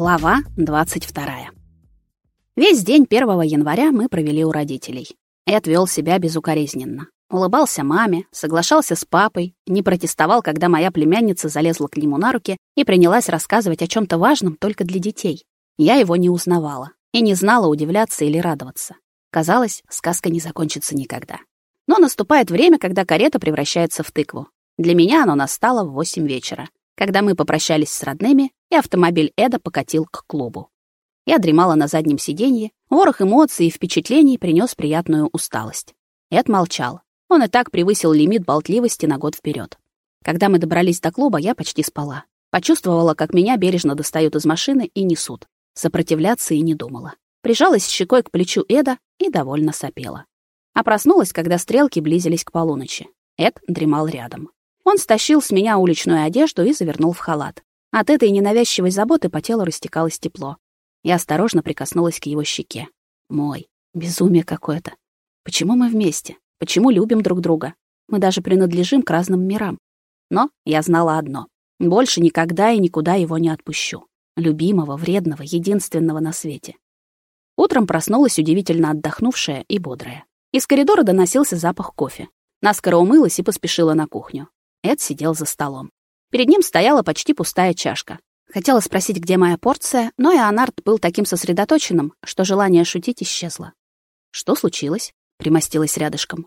Глава 22. Весь день 1 января мы провели у родителей. Эд вел себя безукоризненно. Улыбался маме, соглашался с папой, не протестовал, когда моя племянница залезла к нему на руки и принялась рассказывать о чем то важном только для детей. Я его не узнавала и не знала, удивляться или радоваться. Казалось, сказка не закончится никогда. Но наступает время, когда карета превращается в тыкву. Для меня оно настало в 8 вечера, когда мы попрощались с родными, и автомобиль Эда покатил к клубу. Я дремала на заднем сиденье, ворох эмоций и впечатлений принес приятную усталость. Эд молчал. Он и так превысил лимит болтливости на год вперед. Когда мы добрались до клуба, я почти спала. Почувствовала, как меня бережно достают из машины и несут. Сопротивляться и не думала. Прижалась щекой к плечу Эда и довольно сопела. А проснулась, когда стрелки близились к полуночи. Эд дремал рядом. Он стащил с меня уличную одежду и завернул в халат. От этой ненавязчивой заботы по телу растекалось тепло. Я осторожно прикоснулась к его щеке. Мой. Безумие какое-то. Почему мы вместе? Почему любим друг друга? Мы даже принадлежим к разным мирам. Но я знала одно. Больше никогда и никуда его не отпущу. Любимого, вредного, единственного на свете. Утром проснулась удивительно отдохнувшая и бодрая. Из коридора доносился запах кофе. Наскоро умылась и поспешила на кухню. Эд сидел за столом. Перед ним стояла почти пустая чашка. Хотела спросить, где моя порция, но Ионард был таким сосредоточенным, что желание шутить исчезло. «Что случилось?» примостилась рядышком.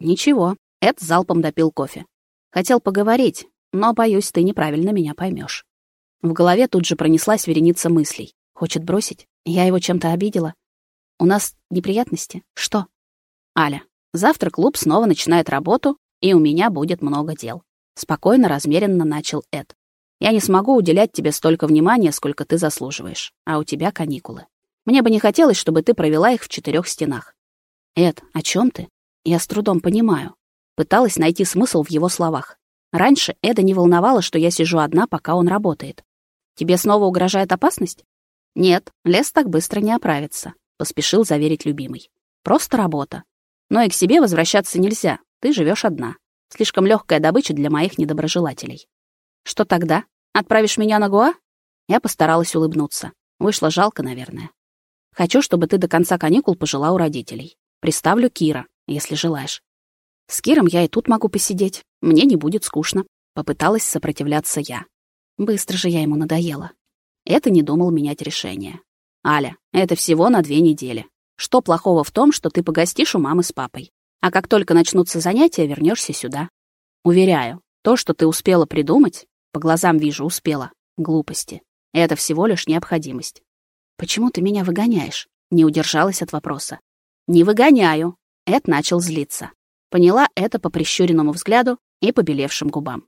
Ничего, Эд залпом допил кофе. Хотел поговорить, но, боюсь, ты неправильно меня поймешь. В голове тут же пронеслась вереница мыслей. Хочет бросить? Я его чем-то обидела? У нас неприятности? Что? Аля, завтра клуб снова начинает работу, и у меня будет много дел. Спокойно, размеренно начал Эд. Я не смогу уделять тебе столько внимания, сколько ты заслуживаешь, а у тебя каникулы. Мне бы не хотелось, чтобы ты провела их в четырех стенах. «Эд, о чем ты?» Я с трудом понимаю. Пыталась найти смысл в его словах. Раньше Эда не волновало, что я сижу одна, пока он работает. «Тебе снова угрожает опасность?» «Нет, лес так быстро не оправится», — поспешил заверить любимый. «Просто работа. Но и к себе возвращаться нельзя, ты живешь одна. Слишком легкая добыча для моих недоброжелателей». «Что тогда? Отправишь меня на Гуа?» Я постаралась улыбнуться. Вышло жалко, наверное. «Хочу, чтобы ты до конца каникул пожила у родителей. Приставлю Кира, если желаешь. С Киром я и тут могу посидеть. Мне не будет скучно. Попыталась сопротивляться я. Быстро же я ему надоела. Это не думал менять решение. Аля, это всего на две недели. Что плохого в том, что ты погостишь у мамы с папой? А как только начнутся занятия, вернешься сюда. Уверяю, то, что ты успела придумать, по глазам вижу, успела, глупости. Это всего лишь необходимость. Почему ты меня выгоняешь? Не удержалась от вопроса. «Не выгоняю». Эд начал злиться. Поняла это по прищуренному взгляду и побелевшим губам.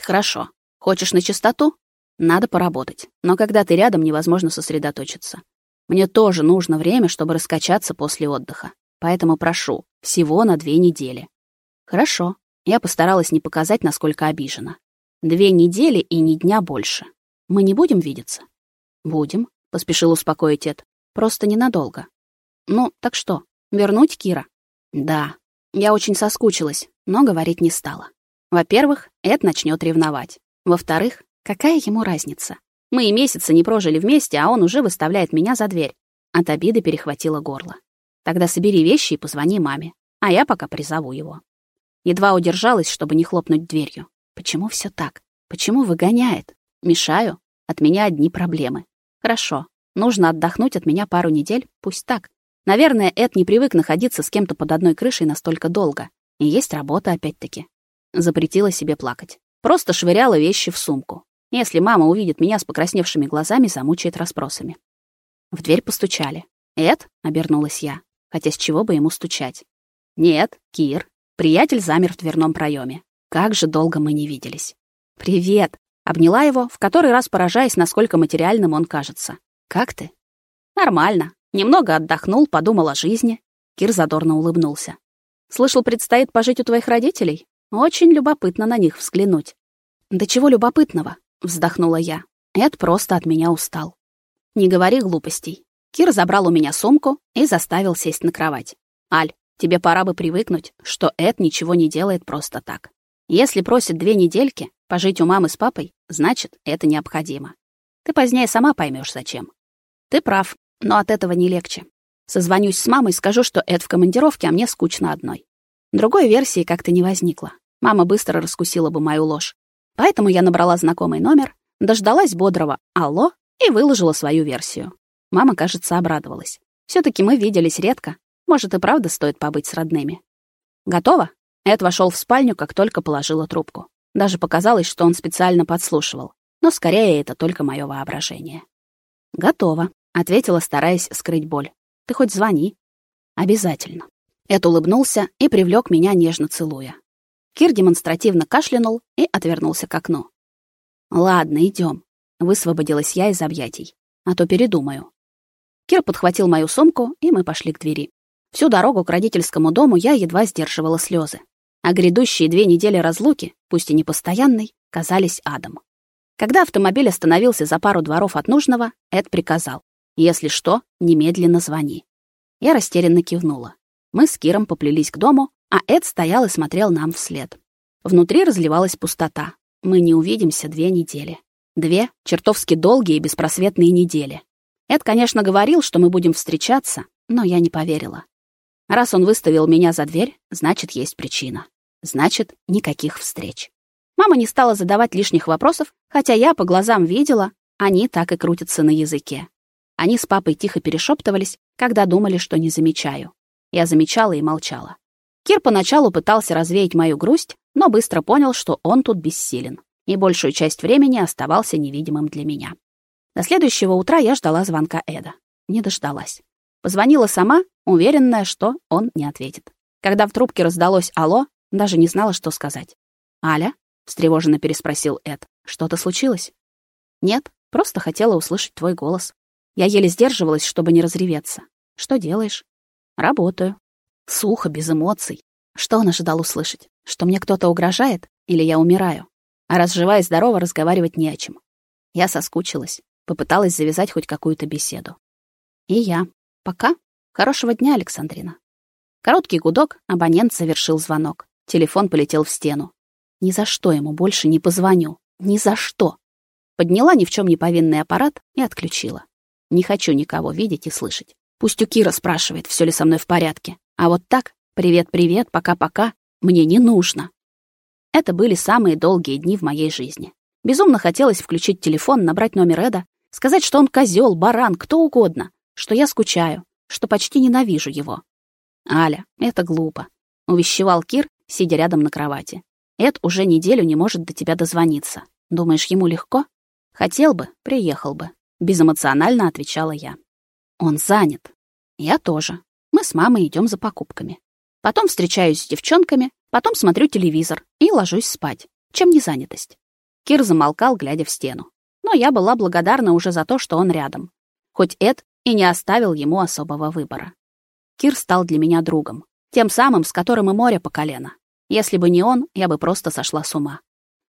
«Хорошо. Хочешь на чистоту? Надо поработать. Но когда ты рядом, невозможно сосредоточиться. Мне тоже нужно время, чтобы раскачаться после отдыха. Поэтому прошу, всего на две недели». «Хорошо». Я постаралась не показать, насколько обижена. «Две недели и ни дня больше. Мы не будем видеться?» «Будем», — поспешил успокоить Эд. «Просто ненадолго». «Ну, так что?» Вернуть Кира? Да. Я очень соскучилась, но говорить не стала. Во-первых, Эд начнет ревновать. Во-вторых, какая ему разница? Мы и месяца не прожили вместе, а он уже выставляет меня за дверь. От обиды перехватило горло. Тогда собери вещи и позвони маме, а я пока призову его. Едва удержалась, чтобы не хлопнуть дверью. Почему все так? Почему выгоняет? Мешаю? От меня одни проблемы. Хорошо. Нужно отдохнуть от меня пару недель, пусть так. Наверное, Эд не привык находиться с кем-то под одной крышей настолько долго. И есть работа опять-таки. Запретила себе плакать. Просто швыряла вещи в сумку. Если мама увидит меня с покрасневшими глазами, замучает расспросами. В дверь постучали. «Эд?» — обернулась я. Хотя с чего бы ему стучать? «Нет, Кир». Приятель замер в дверном проеме. Как же долго мы не виделись. «Привет!» — обняла его, в который раз поражаясь, насколько материальным он кажется. «Как ты?» «Нормально. Немного отдохнул, подумал о жизни. Кир задорно улыбнулся. Слышал, предстоит пожить у твоих родителей? Очень любопытно на них взглянуть. Да чего любопытного? Вздохнула я. Эд просто от меня устал. Не говори глупостей. Кир забрал у меня сумку и заставил сесть на кровать. Аль, тебе пора бы привыкнуть, что Эд ничего не делает просто так. Если просит две недельки пожить у мамы с папой, значит, это необходимо. Ты позднее сама поймешь, зачем. Ты прав, но от этого не легче. Созвонюсь с мамой, скажу, что Эд в командировке, а мне скучно одной. Другой версии как-то не возникло. Мама быстро раскусила бы мою ложь. Поэтому я набрала знакомый номер, дождалась бодрого «Алло» и выложила свою версию. Мама, кажется, обрадовалась. все таки мы виделись редко. Может, и правда стоит побыть с родными. Готово? Эд вошел в спальню, как только положила трубку. Даже показалось, что он специально подслушивал. Но скорее это только мое воображение. «Готово», — ответила, стараясь скрыть боль. «Ты хоть звони». «Обязательно». Эд улыбнулся и привлек меня, нежно целуя. Кир демонстративно кашлянул и отвернулся к окну. «Ладно, идем. высвободилась я из объятий. «А то передумаю». Кир подхватил мою сумку, и мы пошли к двери. Всю дорогу к родительскому дому я едва сдерживала слезы. А грядущие две недели разлуки, пусть и не постоянной, казались адом. Когда автомобиль остановился за пару дворов от нужного, Эд приказал. «Если что, немедленно звони». Я растерянно кивнула. Мы с Киром поплелись к дому, а Эд стоял и смотрел нам вслед. Внутри разливалась пустота. Мы не увидимся две недели. Две чертовски долгие и беспросветные недели. Эд, конечно, говорил, что мы будем встречаться, но я не поверила. Раз он выставил меня за дверь, значит, есть причина. Значит, никаких встреч. Мама не стала задавать лишних вопросов, хотя я по глазам видела, они так и крутятся на языке. Они с папой тихо перешептывались, когда думали, что не замечаю. Я замечала и молчала. Кир поначалу пытался развеять мою грусть, но быстро понял, что он тут бессилен, и большую часть времени оставался невидимым для меня. До следующего утра я ждала звонка Эда. Не дождалась. Позвонила сама, уверенная, что он не ответит. Когда в трубке раздалось «Алло», даже не знала, что сказать. «Аля?» — встревоженно переспросил Эд. «Что-то случилось?» «Нет, просто хотела услышать твой голос. Я еле сдерживалась, чтобы не разреветься. Что делаешь?» Работаю. Сухо, без эмоций. Что он ожидал услышать? Что мне кто-то угрожает? Или я умираю? А раз жива и здорова, разговаривать не о чем. Я соскучилась. Попыталась завязать хоть какую-то беседу. И я. Пока. Хорошего дня, Александрина. Короткий гудок, абонент совершил звонок. Телефон полетел в стену. Ни за что ему больше не позвоню. Ни за что. Подняла ни в чем не повинный аппарат и отключила. Не хочу никого видеть и слышать. Пусть у Кира спрашивает, все ли со мной в порядке. А вот так, привет-привет, пока-пока, мне не нужно. Это были самые долгие дни в моей жизни. Безумно хотелось включить телефон, набрать номер Эда, сказать, что он козел, баран, кто угодно, что я скучаю, что почти ненавижу его. «Аля, это глупо», — увещевал Кир, сидя рядом на кровати. «Эд уже неделю не может до тебя дозвониться. Думаешь, ему легко?» «Хотел бы, приехал бы», — безэмоционально отвечала я. Он занят. Я тоже. Мы с мамой идем за покупками. Потом встречаюсь с девчонками, потом смотрю телевизор и ложусь спать. Чем не занятость? Кир замолкал, глядя в стену. Но я была благодарна уже за то, что он рядом. Хоть Эд и не оставил ему особого выбора. Кир стал для меня другом. Тем самым, с которым и море по колено. Если бы не он, я бы просто сошла с ума.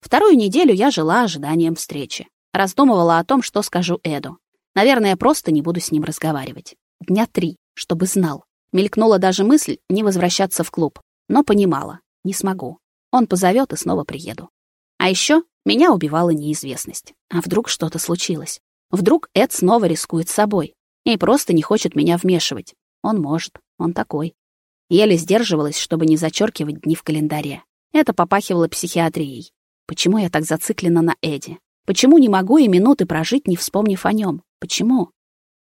Вторую неделю я жила ожиданием встречи. Раздумывала о том, что скажу Эду. Наверное, просто не буду с ним разговаривать. Дня три, чтобы знал. Мелькнула даже мысль не возвращаться в клуб, но понимала, не смогу. Он позовет и снова приеду. А еще меня убивала неизвестность. А вдруг что-то случилось? Вдруг Эд снова рискует собой и просто не хочет меня вмешивать. Он может, он такой. Еле сдерживалась, чтобы не зачеркивать дни в календаре. Это попахивало психиатрией. Почему я так зациклена на Эде? Почему не могу и минуты прожить, не вспомнив о нем? Почему?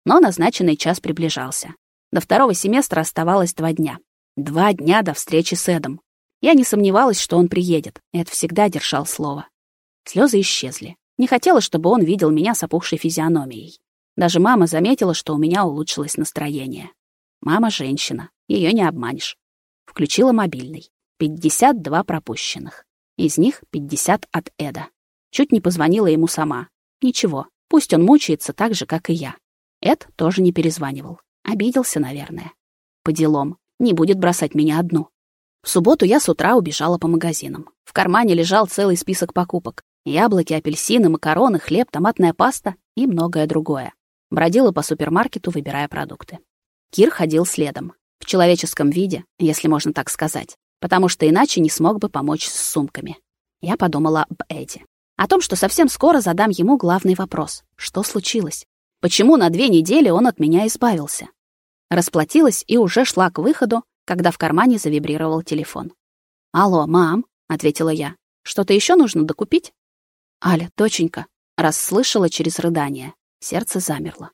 Но назначенный час приближался. До второго семестра оставалось два дня. Два дня до встречи с Эдом. Я не сомневалась, что он приедет. Эд всегда держал слово. Слезы исчезли. Не хотела, чтобы он видел меня с опухшей физиономией. Даже мама заметила, что у меня улучшилось настроение. Мама — женщина. Ее не обманешь. Включила мобильный. 52 пропущенных. Из них 50 от Эда. Чуть не позвонила ему сама. Ничего, Пусть он мучается так же, как и я. Эд тоже не перезванивал. Обиделся, наверное. По делам. Не будет бросать меня одну. В субботу я с утра убежала по магазинам. В кармане лежал целый список покупок. Яблоки, апельсины, макароны, хлеб, томатная паста и многое другое. Бродила по супермаркету, выбирая продукты. Кир ходил следом. В человеческом виде, если можно так сказать. Потому что иначе не смог бы помочь с сумками. Я подумала об Эдди. О том, что совсем скоро задам ему главный вопрос. Что случилось? Почему на две недели он от меня избавился? Расплатилась и уже шла к выходу, когда в кармане завибрировал телефон. «Алло, мам», — ответила я. «Что-то еще нужно докупить?» «Аля, доченька», — расслышала через рыдание. Сердце замерло.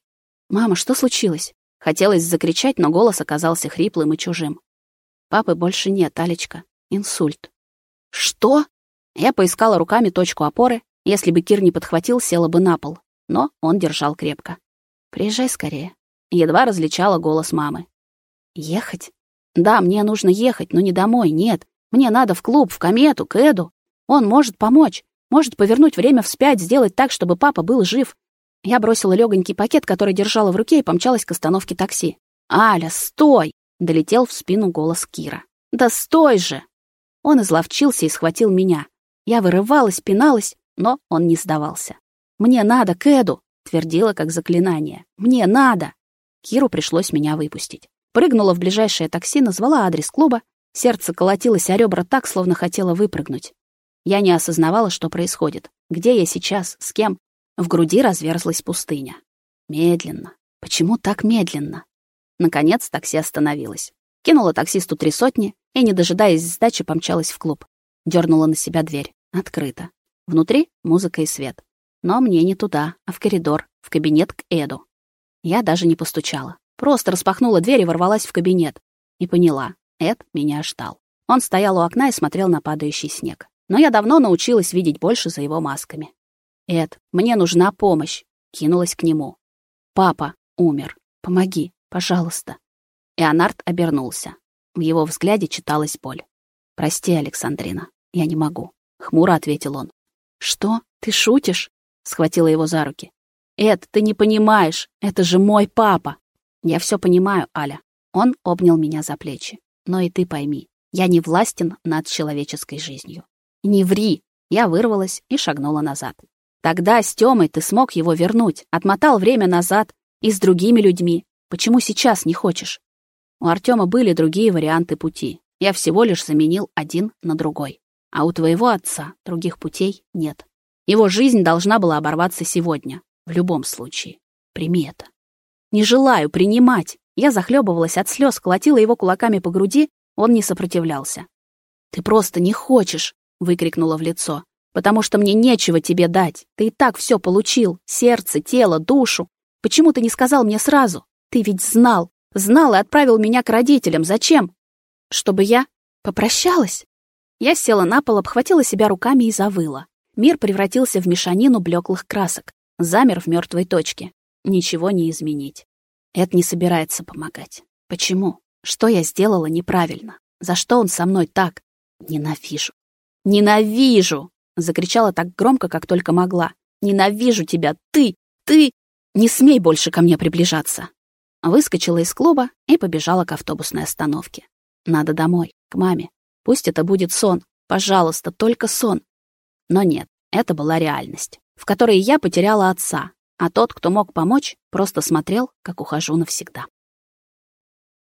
«Мама, что случилось?» Хотелось закричать, но голос оказался хриплым и чужим. «Папы больше нет, Алечка. Инсульт». «Что?» Я поискала руками точку опоры. Если бы Кир не подхватил, села бы на пол. Но он держал крепко. «Приезжай скорее». Едва различала голос мамы. «Ехать?» «Да, мне нужно ехать, но не домой, нет. Мне надо в клуб, в комету, к Эду. Он может помочь, может повернуть время вспять, сделать так, чтобы папа был жив. Я бросила легонький пакет, который держала в руке, и помчалась к остановке такси. «Аля, стой!» — долетел в спину голос Кира. «Да стой же!» Он изловчился и схватил меня. Я вырывалась, пиналась, но он не сдавался. «Мне надо к Эду!» — твердила как заклинание. «Мне надо!» Киру пришлось меня выпустить. Прыгнула в ближайшее такси, назвала адрес клуба. Сердце колотилось о ребра так, словно хотела выпрыгнуть. Я не осознавала, что происходит. Где я сейчас, с кем? В груди разверзлась пустыня. Медленно. Почему так медленно? Наконец такси остановилось. Кинула таксисту три сотни и, не дожидаясь сдачи, помчалась в клуб. Дёрнула на себя дверь. Открыто. Внутри музыка и свет. Но мне не туда, а в коридор, в кабинет к Эду. Я даже не постучала. Просто распахнула дверь и ворвалась в кабинет. И поняла, Эд меня ждал. Он стоял у окна и смотрел на падающий снег. Но я давно научилась видеть больше за его масками. «Эд, мне нужна помощь!» Кинулась к нему. «Папа умер. Помоги, пожалуйста». Эонард обернулся. В его взгляде читалась боль. «Прости, Александрина, я не могу», — хмуро ответил он. «Что? Ты шутишь?» — схватила его за руки. «Эд, ты не понимаешь, это же мой папа!» «Я все понимаю, Аля». Он обнял меня за плечи. «Но и ты пойми, я не властен над человеческой жизнью». «Не ври!» Я вырвалась и шагнула назад. Тогда с Тёмой ты смог его вернуть, отмотал время назад и с другими людьми. Почему сейчас не хочешь? У Артёма были другие варианты пути. Я всего лишь заменил один на другой. А у твоего отца других путей нет. Его жизнь должна была оборваться сегодня. В любом случае. Прими это. Не желаю принимать. Я захлебывалась от слез, колотила его кулаками по груди, он не сопротивлялся. «Ты просто не хочешь!» — выкрикнула в лицо потому что мне нечего тебе дать. Ты и так все получил. Сердце, тело, душу. Почему ты не сказал мне сразу? Ты ведь знал. Знал и отправил меня к родителям. Зачем? Чтобы я попрощалась? Я села на пол, обхватила себя руками и завыла. Мир превратился в мешанину блеклых красок. Замер в мертвой точке. Ничего не изменить. Эд не собирается помогать. Почему? Что я сделала неправильно? За что он со мной так? Ненавижу. Ненавижу! Закричала так громко, как только могла. «Ненавижу тебя! Ты! Ты! Не смей больше ко мне приближаться!» Выскочила из клуба и побежала к автобусной остановке. Надо домой, к маме. Пусть это будет сон. Пожалуйста, только сон. Но нет, это была реальность, в которой я потеряла отца, а тот, кто мог помочь, просто смотрел, как ухожу навсегда.